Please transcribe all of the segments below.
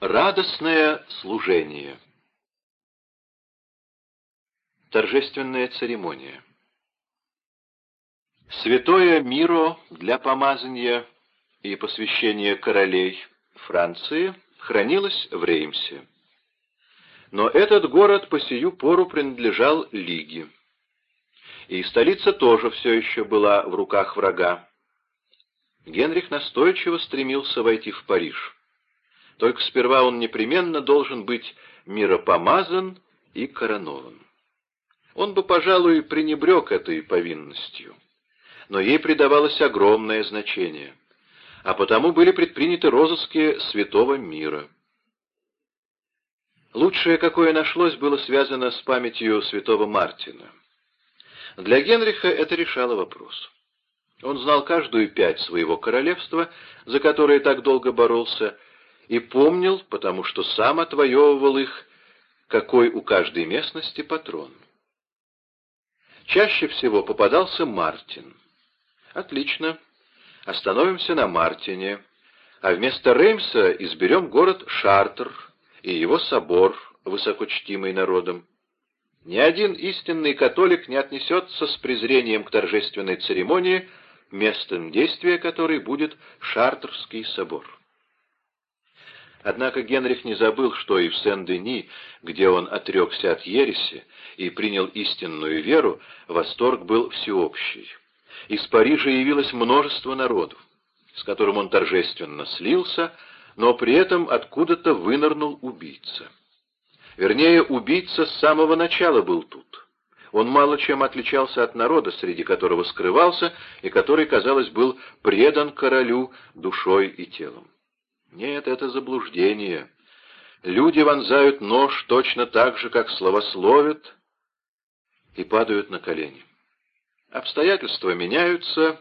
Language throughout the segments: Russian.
Радостное служение Торжественная церемония Святое Миро для помазания и посвящения королей Франции хранилось в Реймсе. Но этот город по сию пору принадлежал Лиге. И столица тоже все еще была в руках врага. Генрих настойчиво стремился войти в Париж. Только сперва он непременно должен быть миропомазан и коронован. Он бы, пожалуй, пренебрег этой повинностью но ей придавалось огромное значение, а потому были предприняты розыски святого мира. Лучшее, какое нашлось, было связано с памятью святого Мартина. Для Генриха это решало вопрос. Он знал каждую пять своего королевства, за которое так долго боролся, и помнил, потому что сам отвоевывал их, какой у каждой местности патрон. Чаще всего попадался Мартин. Отлично. Остановимся на Мартине, а вместо Реймса изберем город Шартер и его собор, высокочтимый народом. Ни один истинный католик не отнесется с презрением к торжественной церемонии, местом действия которой будет Шартерский собор. Однако Генрих не забыл, что и в Сен-Дени, где он отрекся от ереси и принял истинную веру, восторг был всеобщий из Парижа явилось множество народу, с которым он торжественно слился, но при этом откуда-то вынырнул убийца. Вернее, убийца с самого начала был тут. Он мало чем отличался от народа, среди которого скрывался, и который, казалось, был предан королю душой и телом. Нет, это заблуждение. Люди вонзают нож точно так же, как словословят, и падают на колени. Обстоятельства меняются,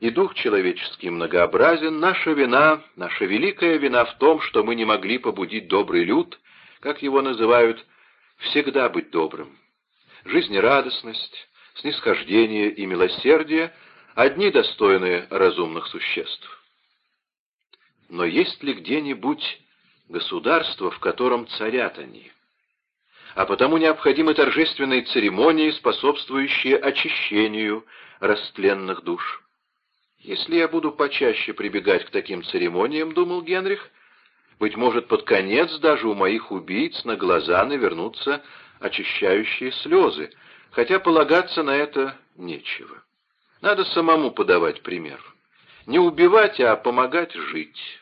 и дух человеческий многообразен. Наша вина, наша великая вина в том, что мы не могли побудить добрый люд, как его называют, всегда быть добрым. Жизнерадостность, снисхождение и милосердие — одни достойные разумных существ. Но есть ли где-нибудь государство, в котором царят они? а потому необходимы торжественные церемонии, способствующие очищению растленных душ. Если я буду почаще прибегать к таким церемониям, думал Генрих, быть может, под конец даже у моих убийц на глаза навернутся очищающие слезы, хотя полагаться на это нечего. Надо самому подавать пример. Не убивать, а помогать жить.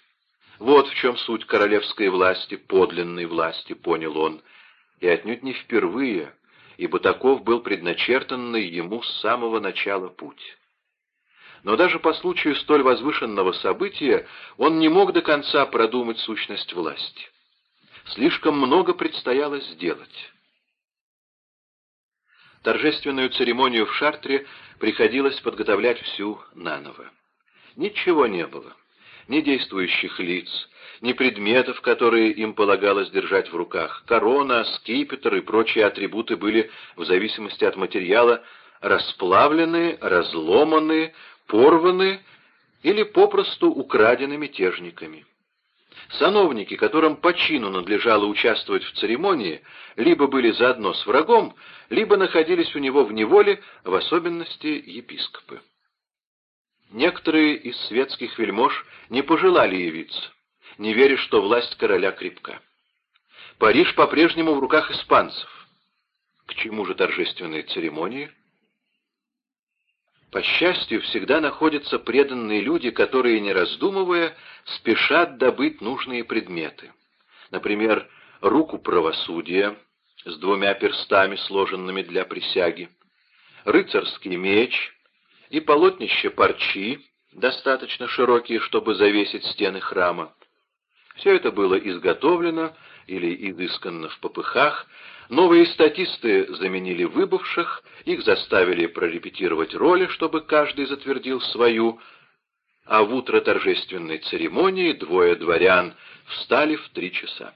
Вот в чем суть королевской власти, подлинной власти, понял он, — и отнюдь не впервые, ибо таков был предначертанный ему с самого начала путь. Но даже по случаю столь возвышенного события он не мог до конца продумать сущность власти. Слишком много предстояло сделать. Торжественную церемонию в Шартре приходилось подготовлять всю наново. Ничего не было, ни действующих лиц, ни предметов, которые им полагалось держать в руках. Корона, скипетр и прочие атрибуты были, в зависимости от материала, расплавлены, разломаны, порваны или попросту украдены мятежниками. Сановники, которым по чину надлежало участвовать в церемонии, либо были заодно с врагом, либо находились у него в неволе, в особенности епископы. Некоторые из светских вельмож не пожелали явиться не веря, что власть короля крепка. Париж по-прежнему в руках испанцев. К чему же торжественные церемонии? По счастью, всегда находятся преданные люди, которые, не раздумывая, спешат добыть нужные предметы. Например, руку правосудия с двумя перстами, сложенными для присяги, рыцарский меч и полотнище парчи, достаточно широкие, чтобы завесить стены храма. Все это было изготовлено или изыскано в попыхах, новые статисты заменили выбывших, их заставили прорепетировать роли, чтобы каждый затвердил свою, а в утро торжественной церемонии двое дворян встали в три часа.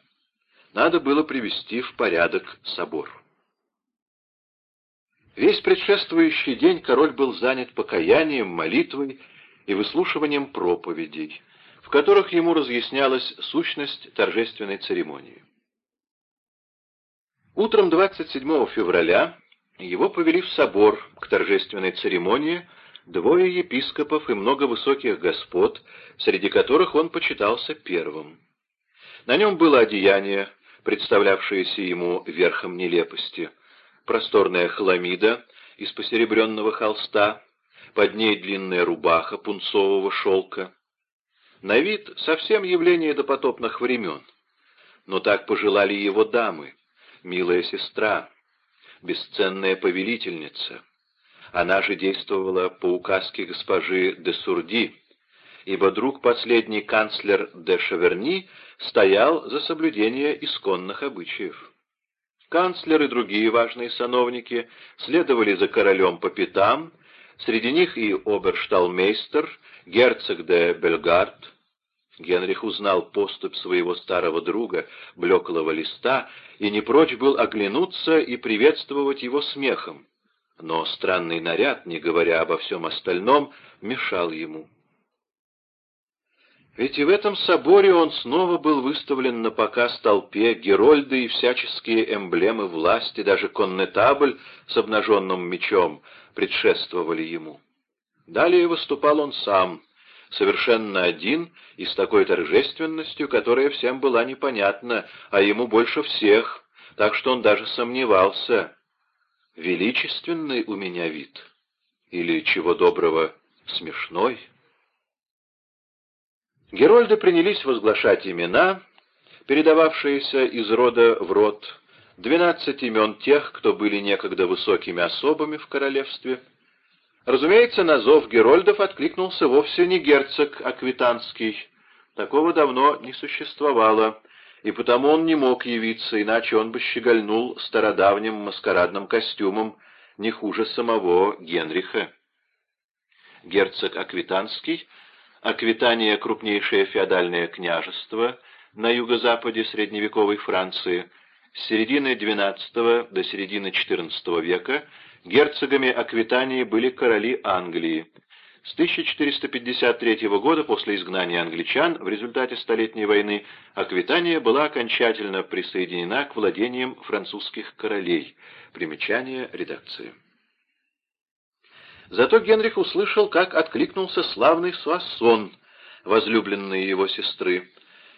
Надо было привести в порядок собор. Весь предшествующий день король был занят покаянием, молитвой и выслушиванием проповедей. в которых ему разъяснялась сущность торжественной церемонии. Утром 27 февраля его повели в собор к торжественной церемонии двое епископов и много высоких господ, среди которых он почитался первым. На нем было одеяние, представлявшееся ему верхом нелепости, просторная хламида из посеребренного холста, под ней длинная рубаха пунцового шелка. На вид совсем явление допотопных времен, но так пожелали его дамы, милая сестра, бесценная повелительница. Она же действовала по указке госпожи де Сурди, ибо друг последний канцлер де Шаверни стоял за соблюдение исконных обычаев. Канцлер и другие важные сановники следовали за королем по пятам, среди них и обершталмейстер, герцог де Бельгард, Генрих узнал поступь своего старого друга, блеклого листа, и не прочь был оглянуться и приветствовать его смехом. Но странный наряд, не говоря обо всем остальном, мешал ему. Ведь и в этом соборе он снова был выставлен на показ толпе, герольды и всяческие эмблемы власти, даже коннетабль с обнаженным мечом предшествовали ему. Далее выступал он сам — совершенно один и с такой торжественностью, которая всем была непонятна, а ему больше всех, так что он даже сомневался. Величественный у меня вид. Или, чего доброго, смешной. Герольды принялись возглашать имена, передававшиеся из рода в род, двенадцать имен тех, кто были некогда высокими особами в королевстве — Разумеется, на зов Герольдов откликнулся вовсе не герцог Аквитанский. Такого давно не существовало, и потому он не мог явиться, иначе он бы щегольнул стародавним маскарадным костюмом не хуже самого Генриха. Герцог Аквитанский, Аквитания — крупнейшее феодальное княжество на юго-западе средневековой Франции, с середины XII до середины XIV века — Герцогами Аквитании были короли Англии. С 1453 года, после изгнания англичан, в результате Столетней войны, Аквитания была окончательно присоединена к владениям французских королей. Примечание редакции. Зато Генрих услышал, как откликнулся славный Суассон, возлюбленный его сестры.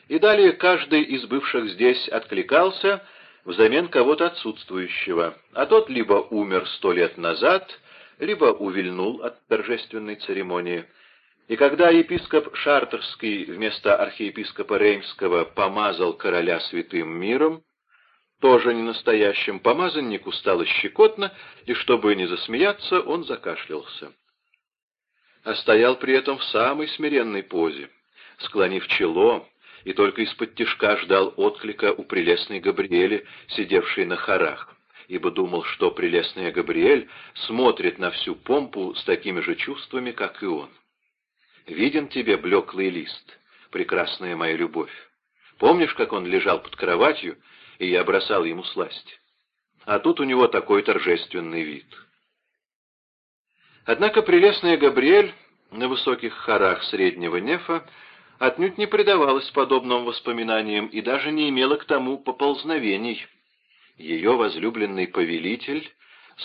И далее каждый из бывших здесь откликался — взамен кого-то отсутствующего, а тот либо умер сто лет назад, либо увильнул от торжественной церемонии. И когда епископ Шартерский вместо архиепископа Реймского помазал короля святым миром, тоже не настоящим, помазаннику стало щекотно, и чтобы не засмеяться, он закашлялся. А стоял при этом в самой смиренной позе, склонив чело, и только из-под тишка ждал отклика у прелестной Габриэли, сидевшей на хорах, ибо думал, что прелестная Габриэль смотрит на всю помпу с такими же чувствами, как и он. «Виден тебе блеклый лист, прекрасная моя любовь. Помнишь, как он лежал под кроватью, и я бросал ему сласть? А тут у него такой торжественный вид». Однако прелестная Габриэль на высоких хорах среднего нефа отнюдь не предавалась подобным воспоминаниям и даже не имела к тому поползновений. Ее возлюбленный повелитель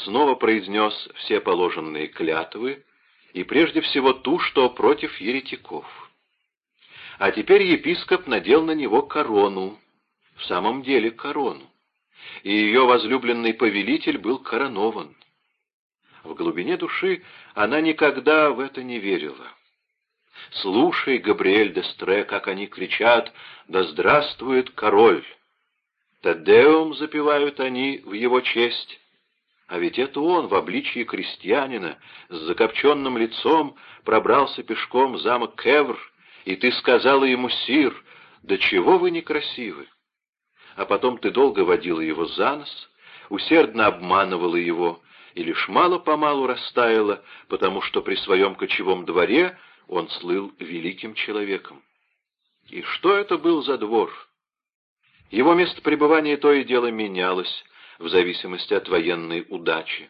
снова произнес все положенные клятвы, и прежде всего ту, что против еретиков. А теперь епископ надел на него корону, в самом деле корону, и ее возлюбленный повелитель был коронован. В глубине души она никогда в это не верила. Слушай, Габриэль де Стре, как они кричат «Да здравствует король!» «Тадеум» запевают они в его честь. А ведь это он в обличии крестьянина с закопченным лицом пробрался пешком в замок Кевр, и ты сказала ему, «Сир, да чего вы некрасивы!» А потом ты долго водила его за нос, усердно обманывала его, и лишь мало-помалу растаяла, потому что при своем кочевом дворе он слыл великим человеком. И что это был за двор? Его место пребывания то и дело менялось в зависимости от военной удачи.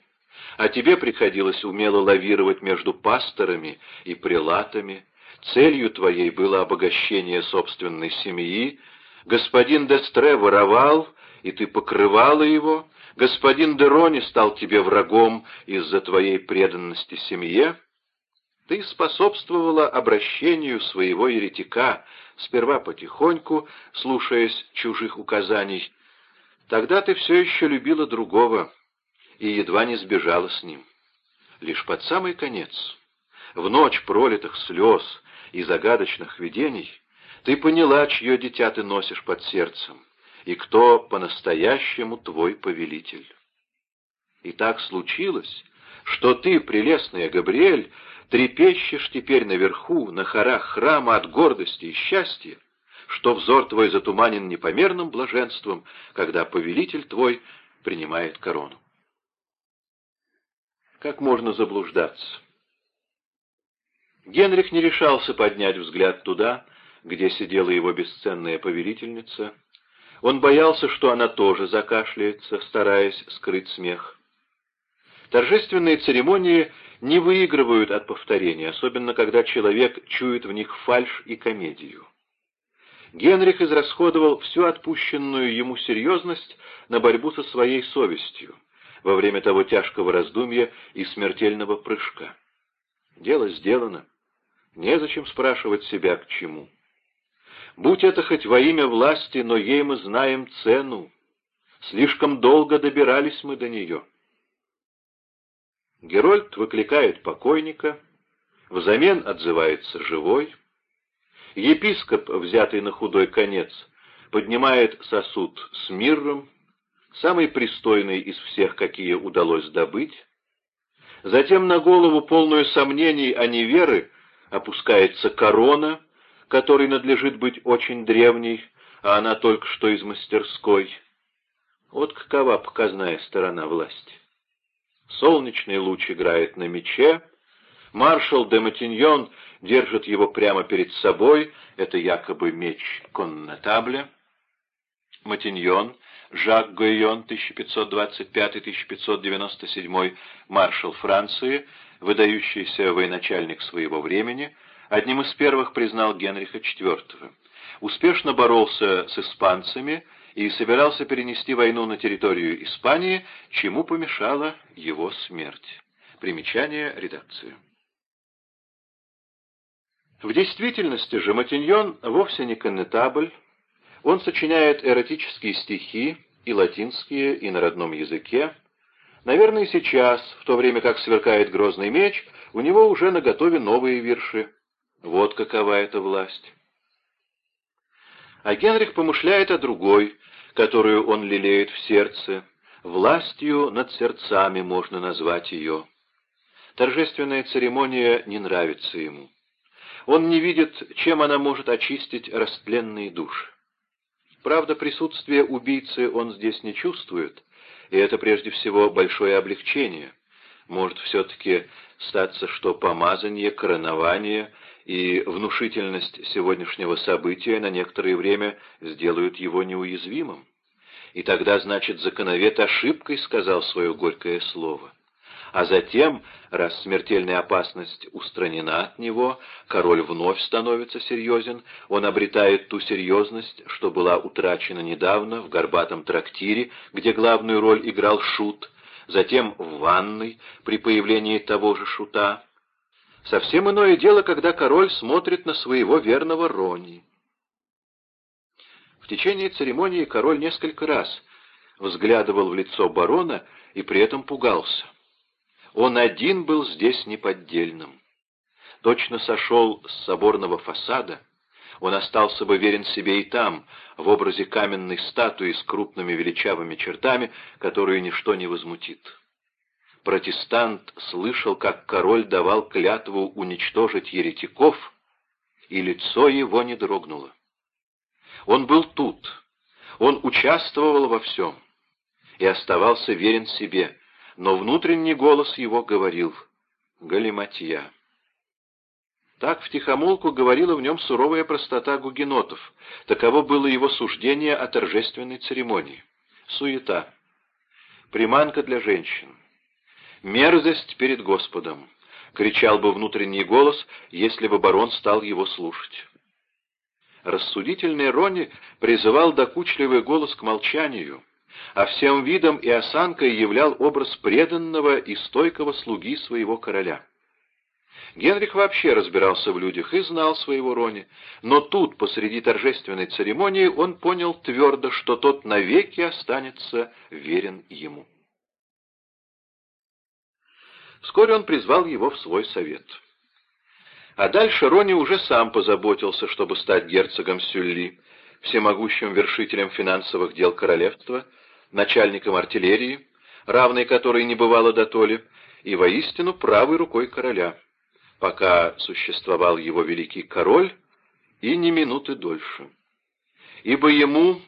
А тебе приходилось умело лавировать между пасторами и прелатами, целью твоей было обогащение собственной семьи, господин Дестре воровал, и ты покрывала его, господин Дерони стал тебе врагом из-за твоей преданности семье, ты способствовала обращению своего еретика, сперва потихоньку, слушаясь чужих указаний. Тогда ты все еще любила другого и едва не сбежала с ним. Лишь под самый конец, в ночь пролитых слез и загадочных видений, ты поняла, чье дитя ты носишь под сердцем, и кто по-настоящему твой повелитель. И так случилось, что ты, прелестная Габриэль, трепещешь теперь наверху, на хорах храма от гордости и счастья, что взор твой затуманен непомерным блаженством, когда повелитель твой принимает корону. Как можно заблуждаться? Генрих не решался поднять взгляд туда, где сидела его бесценная повелительница. Он боялся, что она тоже закашляется, стараясь скрыть смех. Торжественные церемонии не выигрывают от повторения, особенно когда человек чует в них фальшь и комедию. Генрих израсходовал всю отпущенную ему серьезность на борьбу со своей совестью во время того тяжкого раздумья и смертельного прыжка. Дело сделано. Незачем спрашивать себя, к чему. Будь это хоть во имя власти, но ей мы знаем цену. Слишком долго добирались мы до нее. Герольд выкликает покойника, взамен отзывается живой. Епископ, взятый на худой конец, поднимает сосуд с миром, самый пристойный из всех, какие удалось добыть. Затем на голову, полную сомнений, а не веры, опускается корона, которой надлежит быть очень древней, а она только что из мастерской. Вот какова показная сторона власти. Солнечный луч играет на мече, маршал де Матиньон держит его прямо перед собой, это якобы меч коннетабля. Матиньон, Жак Гойон, 1525-1597, маршал Франции, выдающийся военачальник своего времени, одним из первых признал Генриха IV. Успешно боролся с испанцами и собирался перенести войну на территорию Испании, чему помешала его смерть. Примечание редакции. В действительности же Матиньон вовсе не коннетабль, он сочиняет эротические стихи, и латинские, и на родном языке. Наверное, сейчас, в то время как сверкает грозный меч, у него уже наготове новые вирши. Вот какова эта власть. А Генрих помышляет о другой, которую он лелеет в сердце. Властью над сердцами можно назвать ее. Торжественная церемония не нравится ему. Он не видит, чем она может очистить растленные души. Правда, присутствие убийцы он здесь не чувствует, и это прежде всего большое облегчение. Может все-таки статься, что помазание, коронование и внушительность сегодняшнего события на некоторое время сделают его неуязвимым. И тогда, значит, законовед ошибкой сказал свое горькое слово. А затем, раз смертельная опасность устранена от него, король вновь становится серьезен, он обретает ту серьезность, что была утрачена недавно в горбатом трактире, где главную роль играл шут, затем в ванной при появлении того же шута. Совсем иное дело, когда король смотрит на своего верного Рони. В течение церемонии король несколько раз взглядывал в лицо барона и при этом пугался. Он один был здесь неподдельным. Точно сошел с соборного фасада, он остался бы верен себе и там, в образе каменной статуи с крупными величавыми чертами, которую ничто не возмутит. Протестант слышал, как король давал клятву уничтожить еретиков, и лицо его не дрогнуло. Он был тут, он участвовал во всем и оставался верен себе, но внутренний голос его говорил «Галиматья». Так втихомолку говорила в нем суровая простота гугенотов. Таково было его суждение о торжественной церемонии. Суета. Приманка для женщин. Мерзость перед Господом. — кричал бы внутренний голос, если бы барон стал его слушать. Рассудительный Ронни призывал докучливый голос к молчанию, а всем видом и осанкой являл образ преданного и стойкого слуги своего короля. Генрих вообще разбирался в людях и знал своего Рони, но тут, посреди торжественной церемонии, он понял твердо, что тот навеки останется верен ему. Вскоре он призвал его в свой совет. А дальше Рони уже сам позаботился, чтобы стать герцогом Сюлли, всемогущим вершителем финансовых дел королевства, начальником артиллерии, равной которой не бывало до толи, и воистину правой рукой короля пока существовал его великий король, и ни минуты дольше. Ибо ему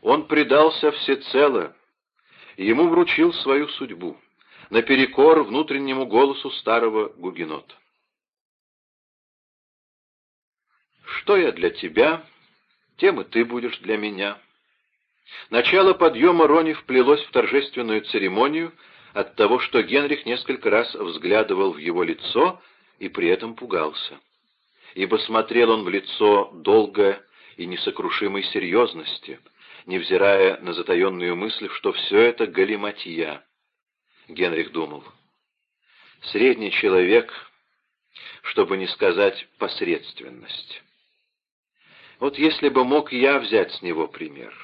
он предался всецело, ему вручил свою судьбу, наперекор внутреннему голосу старого гугенота. «Что я для тебя, тем и ты будешь для меня». Начало подъема Рони вплелось в торжественную церемонию от того, что Генрих несколько раз взглядывал в его лицо — и при этом пугался. Ибо смотрел он в лицо долго и несокрушимой серьезности, невзирая на затаенную мысль, что все это галиматья. Генрих думал. Средний человек, чтобы не сказать посредственность. Вот если бы мог я взять с него пример.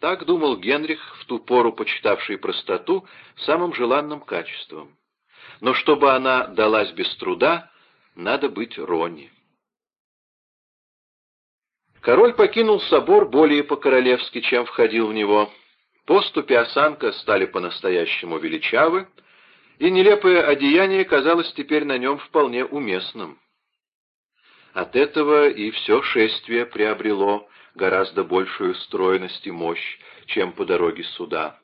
Так думал Генрих, в ту пору почитавший простоту самым желанным качеством но чтобы она далась без труда, надо быть Рони. Король покинул собор более по-королевски, чем входил в него. Поступи осанка стали по-настоящему величавы, и нелепое одеяние казалось теперь на нем вполне уместным. От этого и все шествие приобрело гораздо большую стройность и мощь, чем по дороге суда.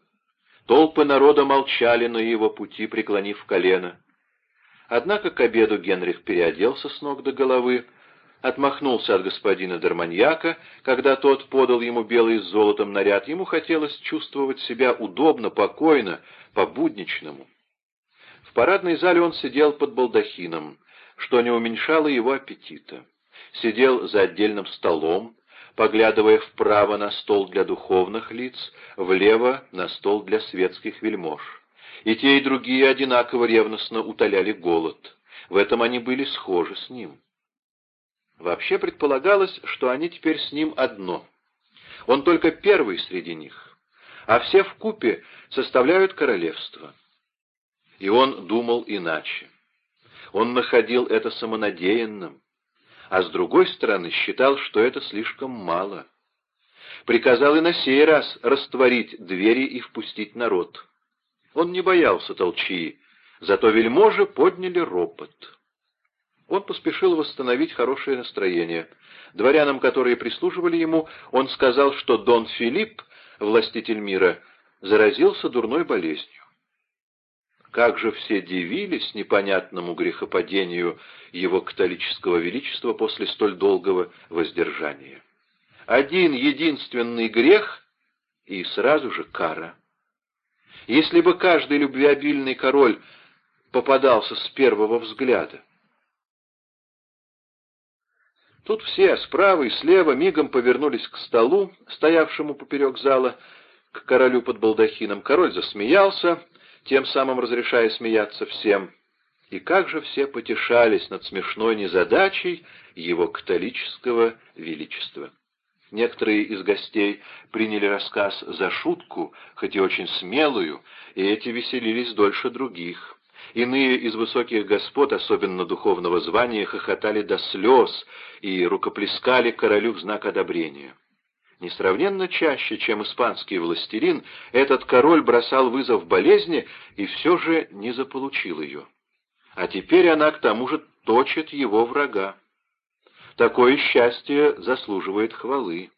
Толпы народа молчали на его пути, преклонив колено. Однако к обеду Генрих переоделся с ног до головы, отмахнулся от господина Дарманьяка, когда тот подал ему белый с золотом наряд. Ему хотелось чувствовать себя удобно, покойно, по-будничному. В парадной зале он сидел под балдахином, что не уменьшало его аппетита. Сидел за отдельным столом, поглядывая вправо на стол для духовных лиц, влево на стол для светских вельмож. И те, и другие одинаково ревностно утоляли голод. В этом они были схожи с ним. Вообще предполагалось, что они теперь с ним одно. Он только первый среди них, а все в купе составляют королевство. И он думал иначе. Он находил это самонадеянным, а с другой стороны считал, что это слишком мало. Приказал и на сей раз растворить двери и впустить народ. Он не боялся толчии, зато вельможи подняли ропот. Он поспешил восстановить хорошее настроение. Дворянам, которые прислуживали ему, он сказал, что Дон Филипп, властитель мира, заразился дурной болезнью. Как же все дивились непонятному грехопадению его католического величества после столь долгого воздержания. Один единственный грех и сразу же кара. Если бы каждый любвеобильный король попадался с первого взгляда. Тут все, справа и слева, мигом повернулись к столу, стоявшему поперек зала, к королю под балдахином. Король засмеялся, тем самым разрешая смеяться всем. И как же все потешались над смешной незадачей его католического величества. Некоторые из гостей приняли рассказ за шутку, хоть и очень смелую, и эти веселились дольше других. Иные из высоких господ, особенно духовного звания, хохотали до слез и рукоплескали королю в знак одобрения. Несравненно чаще, чем испанский властелин, этот король бросал вызов болезни и все же не заполучил ее. А теперь она к тому же точит его врага. Такое счастье заслуживает хвалы.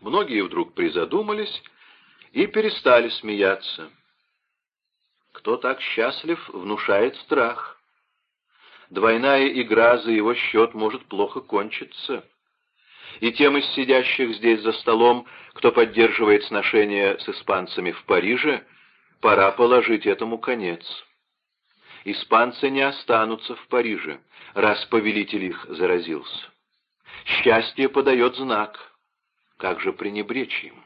Многие вдруг призадумались и перестали смеяться. Кто так счастлив, внушает страх. Двойная игра за его счет может плохо кончиться и тем из сидящих здесь за столом, кто поддерживает сношения с испанцами в Париже, пора положить этому конец. испанцы не останутся в Париже, раз повелитель их заразился. Счастье подает знак. Как же пренебречь им?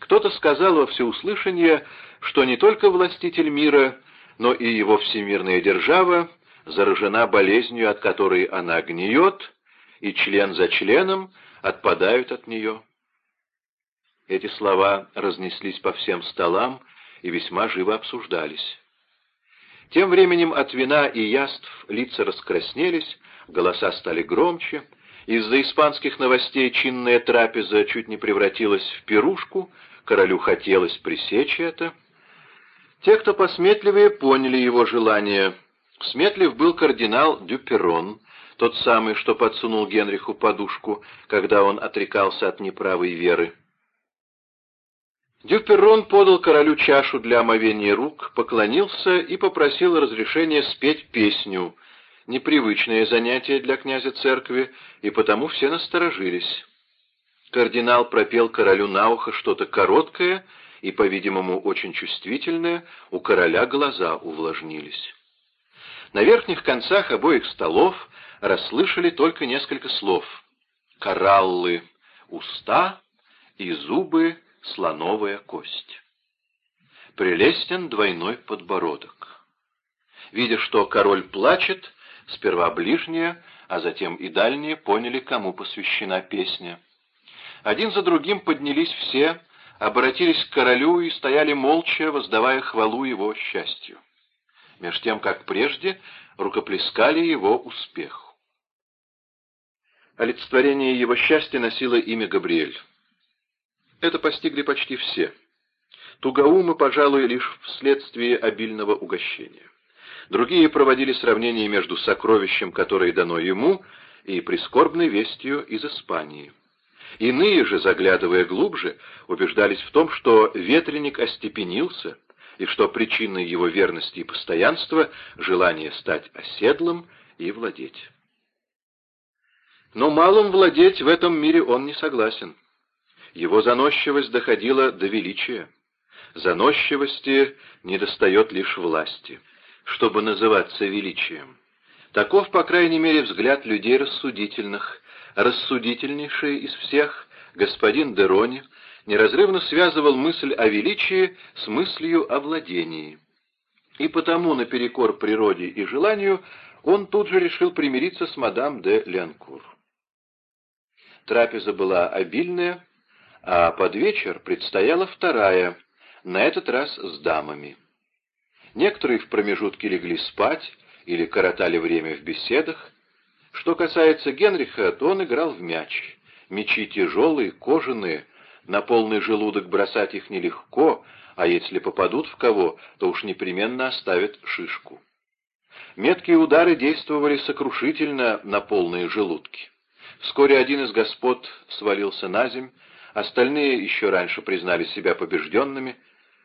Кто-то сказал во всеуслышание, что не только властитель мира, но и его всемирная держава заражена болезнью, от которой она гниет, и член за членом отпадают от нее. Эти слова разнеслись по всем столам и весьма живо обсуждались. Тем временем от вина и яств лица раскраснелись, голоса стали громче, из-за испанских новостей чинная трапеза чуть не превратилась в пирушку, королю хотелось пресечь это. Те, кто посметливее, поняли его желание. Сметлив был кардинал Дюперон, тот самый, что подсунул Генриху подушку, когда он отрекался от неправой веры. Дюперрон подал королю чашу для омовения рук, поклонился и попросил разрешения спеть песню, непривычное занятие для князя церкви, и потому все насторожились. Кардинал пропел королю на ухо что-то короткое и, по-видимому, очень чувствительное, у короля глаза увлажнились. На верхних концах обоих столов расслышали только несколько слов. «Кораллы» — уста и «зубы» слоновая кость. Прелестен двойной подбородок. Видя, что король плачет, сперва ближние, а затем и дальние поняли, кому посвящена песня. Один за другим поднялись все, обратились к королю и стояли молча, воздавая хвалу его счастью. Меж тем, как прежде, рукоплескали его успеху. Олицетворение его счастья носило имя Габриэль. Это постигли почти все. Тугоумы, пожалуй, лишь вследствие обильного угощения. Другие проводили сравнение между сокровищем, которое дано ему, и прискорбной вестью из Испании. Иные же, заглядывая глубже, убеждались в том, что ветреник остепенился, и что причиной его верности и постоянства — желание стать оседлым и владеть. Но малым владеть в этом мире он не согласен. Его заносчивость доходила до величия. Заносчивости недостает лишь власти, чтобы называться величием. Таков, по крайней мере, взгляд людей рассудительных. Рассудительнейший из всех, господин Дерони, неразрывно связывал мысль о величии с мыслью о владении. И потому, наперекор природе и желанию, он тут же решил примириться с мадам де Ленкур. Трапеза была обильная, а под вечер предстояла вторая, на этот раз с дамами. Некоторые в промежутке легли спать или коротали время в беседах. Что касается Генриха, то он играл в мяч. Мячи тяжелые, кожаные, на полный желудок бросать их нелегко, а если попадут в кого, то уж непременно оставят шишку. Меткие удары действовали сокрушительно на полные желудки. Вскоре один из господ свалился на земь, Остальные еще раньше признали себя побежденными.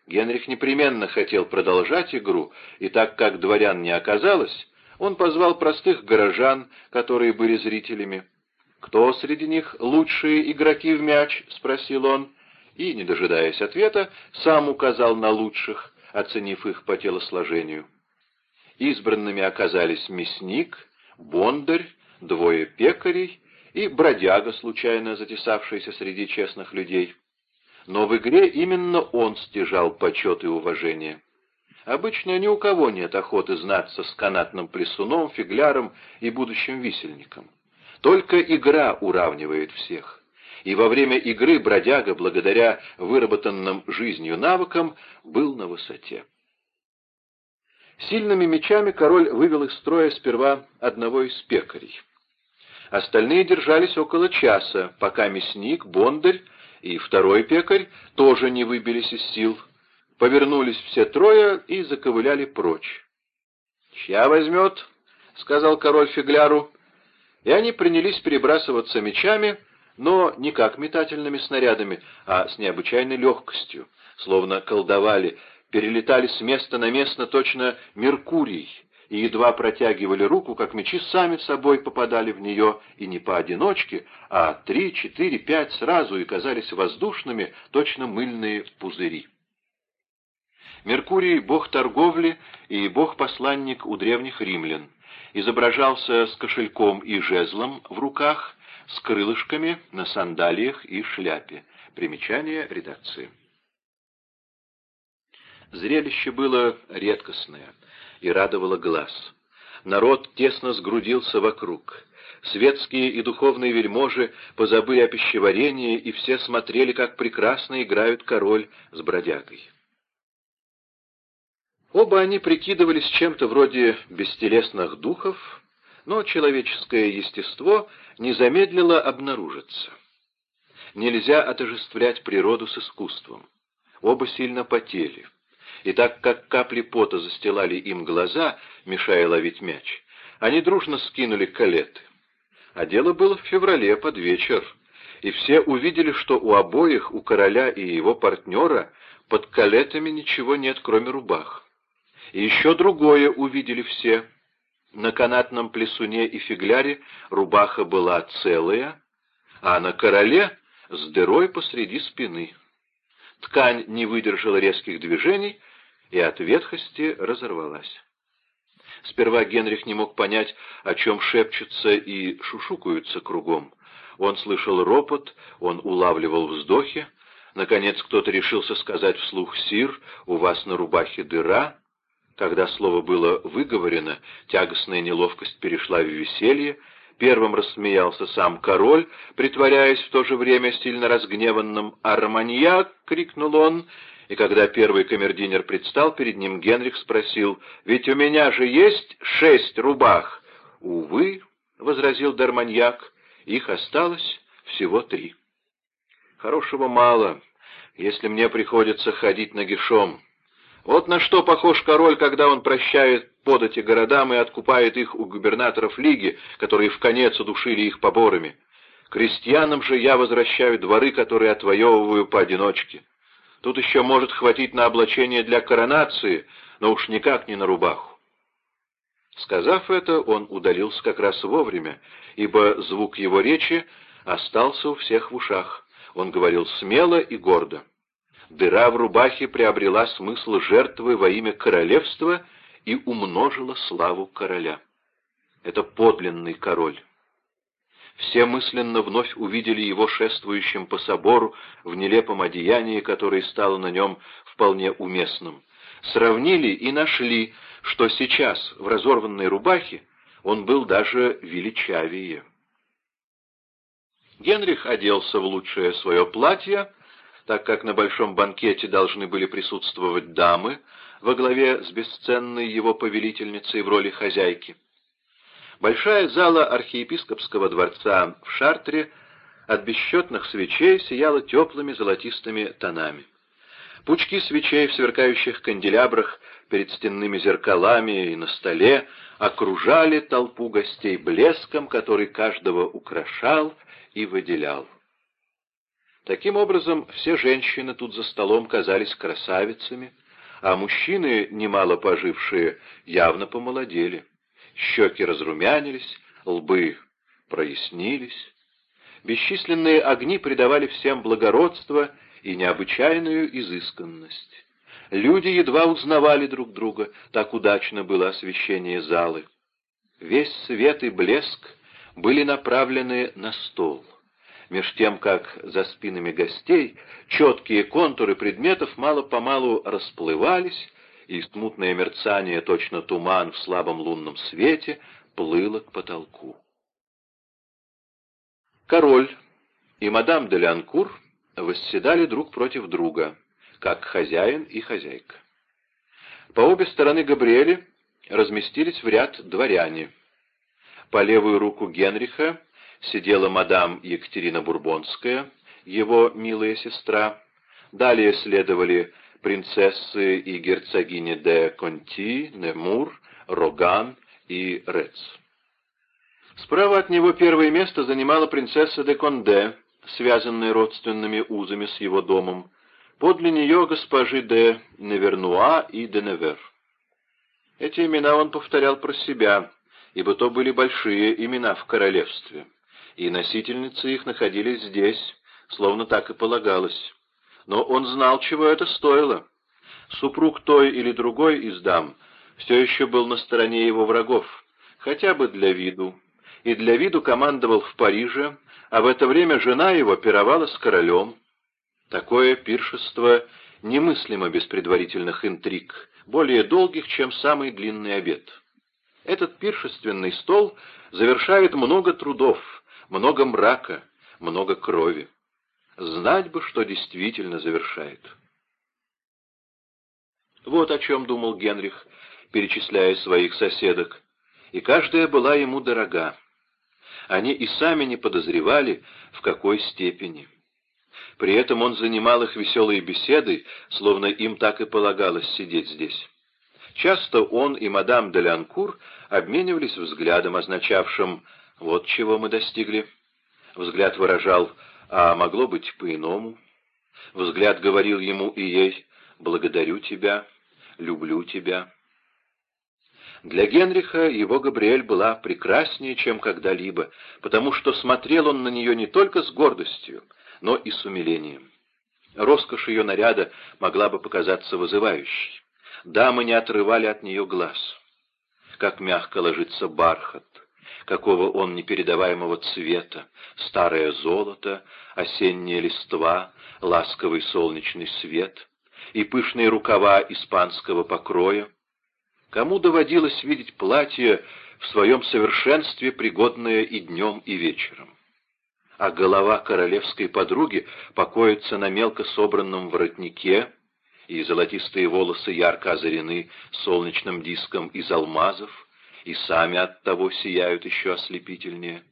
Генрих непременно хотел продолжать игру, и так как дворян не оказалось, он позвал простых горожан, которые были зрителями. «Кто среди них лучшие игроки в мяч?» — спросил он, и, не дожидаясь ответа, сам указал на лучших, оценив их по телосложению. Избранными оказались мясник, бондарь, двое пекарей и бродяга, случайно затесавшийся среди честных людей. Но в игре именно он стяжал почет и уважение. Обычно ни у кого нет охоты знаться с канатным плесуном, фигляром и будущим висельником. Только игра уравнивает всех. И во время игры бродяга, благодаря выработанным жизнью навыкам, был на высоте. Сильными мечами король вывел из строя сперва одного из пекарей. Остальные держались около часа, пока мясник, бондарь и второй пекарь тоже не выбились из сил. Повернулись все трое и заковыляли прочь. «Чья возьмет?» — сказал король фигляру. И они принялись перебрасываться мечами, но не как метательными снарядами, а с необычайной легкостью, словно колдовали, перелетали с места на место точно Меркурий, и едва протягивали руку, как мечи сами собой попадали в нее, и не поодиночке, а три, четыре, пять сразу, и казались воздушными, точно мыльные пузыри. Меркурий — бог торговли и бог-посланник у древних римлян. Изображался с кошельком и жезлом в руках, с крылышками на сандалиях и шляпе. Примечание редакции. Зрелище было редкостное и радовало глаз. Народ тесно сгрудился вокруг. Светские и духовные вельможи позабыли о пищеварении, и все смотрели, как прекрасно играют король с бродягой. Оба они прикидывались чем-то вроде бестелесных духов, но человеческое естество не замедлило обнаружиться. Нельзя отождествлять природу с искусством. Оба сильно потели. И так как капли пота застилали им глаза, мешая ловить мяч, они дружно скинули калеты. А дело было в феврале под вечер, и все увидели, что у обоих, у короля и его партнера, под калетами ничего нет, кроме рубах. И еще другое увидели все. На канатном плесуне и фигляре рубаха была целая, а на короле с дырой посреди спины. Ткань не выдержала резких движений и от ветхости разорвалась. Сперва Генрих не мог понять, о чем шепчутся и шушукаются кругом. Он слышал ропот, он улавливал вздохи. Наконец кто-то решился сказать вслух «Сир, у вас на рубахе дыра», когда слово было выговорено, тягостная неловкость перешла в веселье, первым рассмеялся сам король, притворяясь в то же время сильно разгневанным «Арманьяк!» — крикнул он, и когда первый камердинер предстал перед ним, Генрих спросил, «Ведь у меня же есть шесть рубах!» «Увы», — возразил Дарманьяк, — «их осталось всего три». «Хорошего мало, если мне приходится ходить нагишом». Вот на что похож король, когда он прощает подати городам и откупает их у губернаторов Лиги, которые в конец удушили их поборами. Крестьянам же я возвращаю дворы, которые отвоевываю поодиночке. Тут еще может хватить на облачение для коронации, но уж никак не на рубаху. Сказав это, он удалился как раз вовремя, ибо звук его речи остался у всех в ушах. Он говорил смело и гордо дыра в рубахе приобрела смысл жертвы во имя королевства и умножила славу короля. Это подлинный король. Все мысленно вновь увидели его шествующим по собору в нелепом одеянии, которое стало на нем вполне уместным. Сравнили и нашли, что сейчас в разорванной рубахе он был даже величавее. Генрих оделся в лучшее свое платье, так как на большом банкете должны были присутствовать дамы во главе с бесценной его повелительницей в роли хозяйки. Большая зала архиепископского дворца в Шартре от бесчетных свечей сияла теплыми золотистыми тонами. Пучки свечей в сверкающих канделябрах перед стенными зеркалами и на столе окружали толпу гостей блеском, который каждого украшал и выделял. Таким образом, все женщины тут за столом казались красавицами, а мужчины, немало пожившие, явно помолодели. Щеки разрумянились, лбы прояснились. Бесчисленные огни придавали всем благородство и необычайную изысканность. Люди едва узнавали друг друга, так удачно было освещение залы. Весь свет и блеск были направлены на стол меж тем как за спинами гостей четкие контуры предметов мало-помалу расплывались, и смутное мерцание, точно туман в слабом лунном свете, плыло к потолку. Король и мадам де Леанкур восседали друг против друга, как хозяин и хозяйка. По обе стороны Габриэли разместились в ряд дворяне. По левую руку Генриха сидела мадам Екатерина Бурбонская, его милая сестра. Далее следовали принцессы и герцогини де Конти, Немур, Роган и Рец. Справа от него первое место занимала принцесса де Конде, связанная родственными узами с его домом. Подле нее госпожи де Невернуа и де Невер. Эти имена он повторял про себя, ибо то были большие имена в королевстве и носительницы их находились здесь, словно так и полагалось. Но он знал, чего это стоило. Супруг той или другой из дам все еще был на стороне его врагов, хотя бы для виду, и для виду командовал в Париже, а в это время жена его пировала с королем. Такое пиршество немыслимо без предварительных интриг, более долгих, чем самый длинный обед. Этот пиршественный стол завершает много трудов, много мрака, много крови. Знать бы, что действительно завершает. Вот о чем думал Генрих, перечисляя своих соседок, и каждая была ему дорога они и сами не подозревали, в какой степени. При этом он занимал их веселые беседы, словно им так и полагалось сидеть здесь. Часто он и мадам де Лянкур обменивались взглядом, означавшим «вот чего мы достигли». Взгляд выражал «а могло быть по-иному». Взгляд говорил ему и ей «благодарю тебя, люблю тебя». Для Генриха его Габриэль была прекраснее, чем когда-либо, потому что смотрел он на нее не только с гордостью, но и с умилением. Роскошь ее наряда могла бы показаться вызывающей. Дамы не отрывали от нее глаз. Как мягко ложится бархат, какого он непередаваемого цвета, старое золото, осенняя листва, ласковый солнечный свет и пышные рукава испанского покроя, Кому доводилось видеть платье в своем совершенстве, пригодное и днем, и вечером? А голова королевской подруги покоится на мелко собранном воротнике, и золотистые волосы ярко озарены солнечным диском из алмазов, и сами от того сияют еще ослепительнее.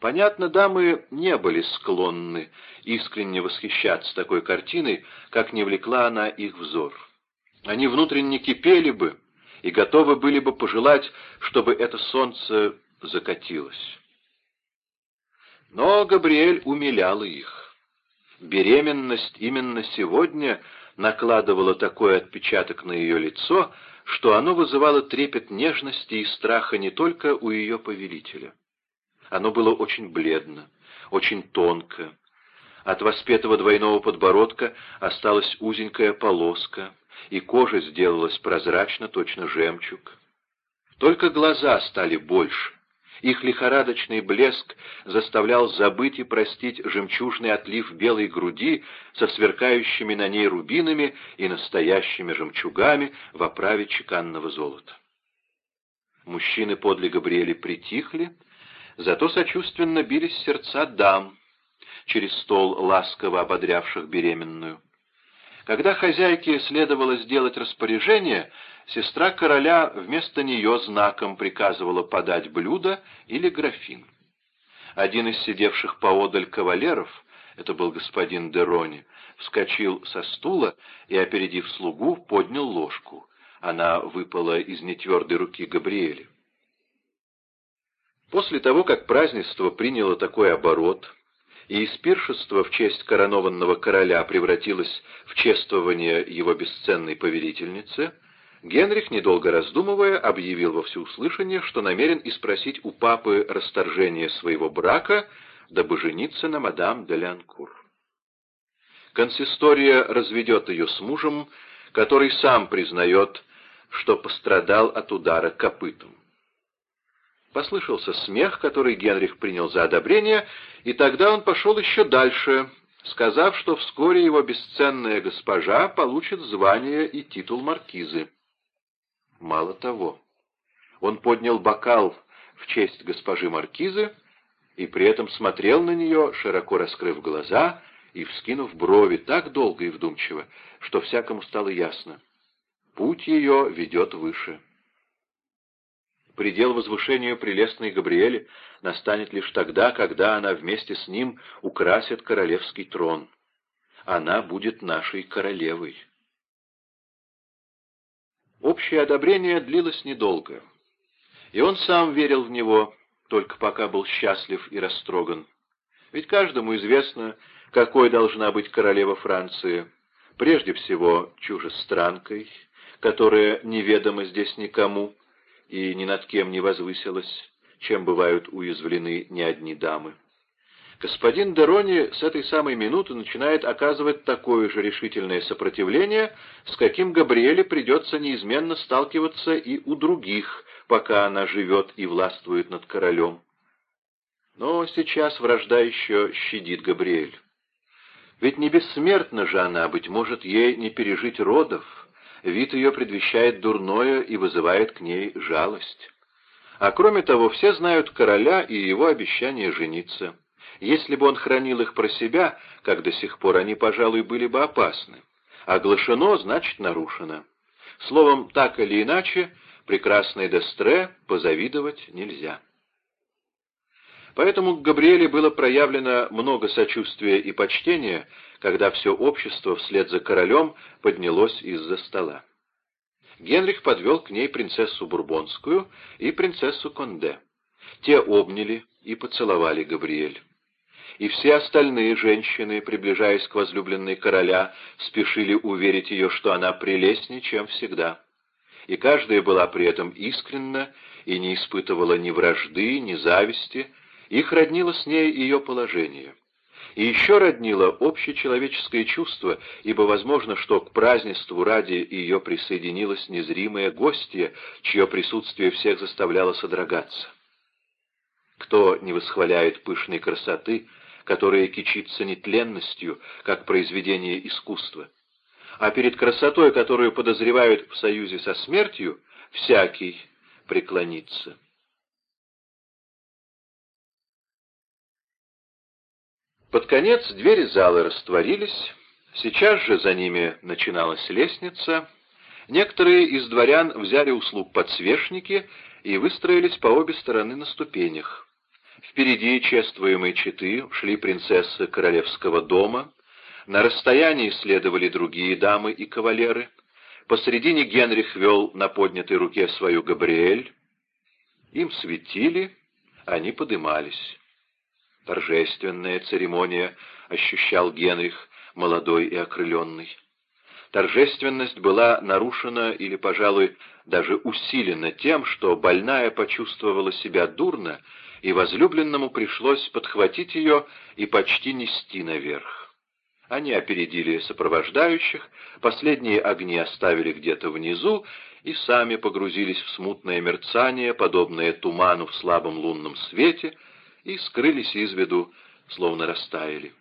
Понятно, дамы не были склонны искренне восхищаться такой картиной, как не влекла она их взор. Они внутренне кипели бы и готовы были бы пожелать, чтобы это солнце закатилось. Но Габриэль умиляла их. Беременность именно сегодня накладывала такой отпечаток на ее лицо, что оно вызывало трепет нежности и страха не только у ее повелителя. Оно было очень бледно, очень тонко. От воспетого двойного подбородка осталась узенькая полоска, и кожа сделалась прозрачно, точно жемчуг. Только глаза стали больше. Их лихорадочный блеск заставлял забыть и простить жемчужный отлив белой груди со сверкающими на ней рубинами и настоящими жемчугами в оправе чеканного золота. Мужчины подле Габриэли притихли, зато сочувственно бились сердца дам, через стол ласково ободрявших беременную. Когда хозяйке следовало сделать распоряжение, сестра короля вместо нее знаком приказывала подать блюдо или графин. Один из сидевших поодаль кавалеров, это был господин Дерони, вскочил со стула и, опередив слугу, поднял ложку. Она выпала из нетвердой руки Габриэля. После того, как празднество приняло такой оборот, и из пиршества в честь коронованного короля превратилось в чествование его бесценной повелительницы, Генрих, недолго раздумывая, объявил во всеуслышание, что намерен испросить у папы расторжение своего брака, дабы жениться на мадам де Лянкур. Консистория разведет ее с мужем, который сам признает, что пострадал от удара копытом. Послышался смех, который Генрих принял за одобрение, и тогда он пошел еще дальше, сказав, что вскоре его бесценная госпожа получит звание и титул маркизы. Мало того, он поднял бокал в честь госпожи маркизы и при этом смотрел на нее, широко раскрыв глаза и вскинув брови так долго и вдумчиво, что всякому стало ясно. Путь ее ведет выше. Предел возвышению прелестной Габриэли настанет лишь тогда, когда она вместе с ним украсит королевский трон. Она будет нашей королевой. Общее одобрение длилось недолго, и он сам верил в него, только пока был счастлив и растроган. Ведь каждому известно, какой должна быть королева Франции, прежде всего чужестранкой, которая неведома здесь никому, и ни над кем не возвысилась, чем бывают уязвлены не одни дамы. Господин Дерони с этой самой минуты начинает оказывать такое же решительное сопротивление, с каким Габриэле придется неизменно сталкиваться и у других, пока она живет и властвует над королем. Но сейчас вражда еще щадит Габриэль. Ведь не бессмертна же она, быть может, ей не пережить родов. Вид ее предвещает дурное и вызывает к ней жалость. А кроме того, все знают короля и его обещание жениться. Если бы он хранил их про себя, как до сих пор, они, пожалуй, были бы опасны. Оглашено, значит, нарушено. Словом, так или иначе, прекрасной Дестре позавидовать нельзя. Поэтому к Габриэле было проявлено много сочувствия и почтения, когда все общество вслед за королем поднялось из-за стола. Генрих подвел к ней принцессу Бурбонскую и принцессу Конде. Те обняли и поцеловали Габриэль. И все остальные женщины, приближаясь к возлюбленной короля, спешили уверить ее, что она прелестнее, чем всегда. И каждая была при этом искренна и не испытывала ни вражды, ни зависти, их роднило с ней ее положение. И еще роднило общечеловеческое чувство, ибо возможно, что к празднеству ради ее присоединилась незримая гостья, чье присутствие всех заставляло содрогаться. Кто не восхваляет пышной красоты, которая кичится нетленностью, как произведение искусства? А перед красотой, которую подозревают в союзе со смертью, всякий преклонится. Под конец двери зала растворились, сейчас же за ними начиналась лестница. Некоторые из дворян взяли услуг подсвечники и выстроились по обе стороны на ступенях. Впереди чествуемой четы шли принцессы королевского дома, на расстоянии следовали другие дамы и кавалеры, посредине Генрих вел на поднятой руке свою Габриэль. Им светили, они подымались. Торжественная церемония ощущал Генрих, молодой и окрыленный. Торжественность была нарушена или, пожалуй, даже усилена тем, что больная почувствовала себя дурно, и возлюбленному пришлось подхватить ее и почти нести наверх. Они опередили сопровождающих, последние огни оставили где-то внизу и сами погрузились в смутное мерцание, подобное туману в слабом лунном свете — и скрылись из виду, словно растаяли.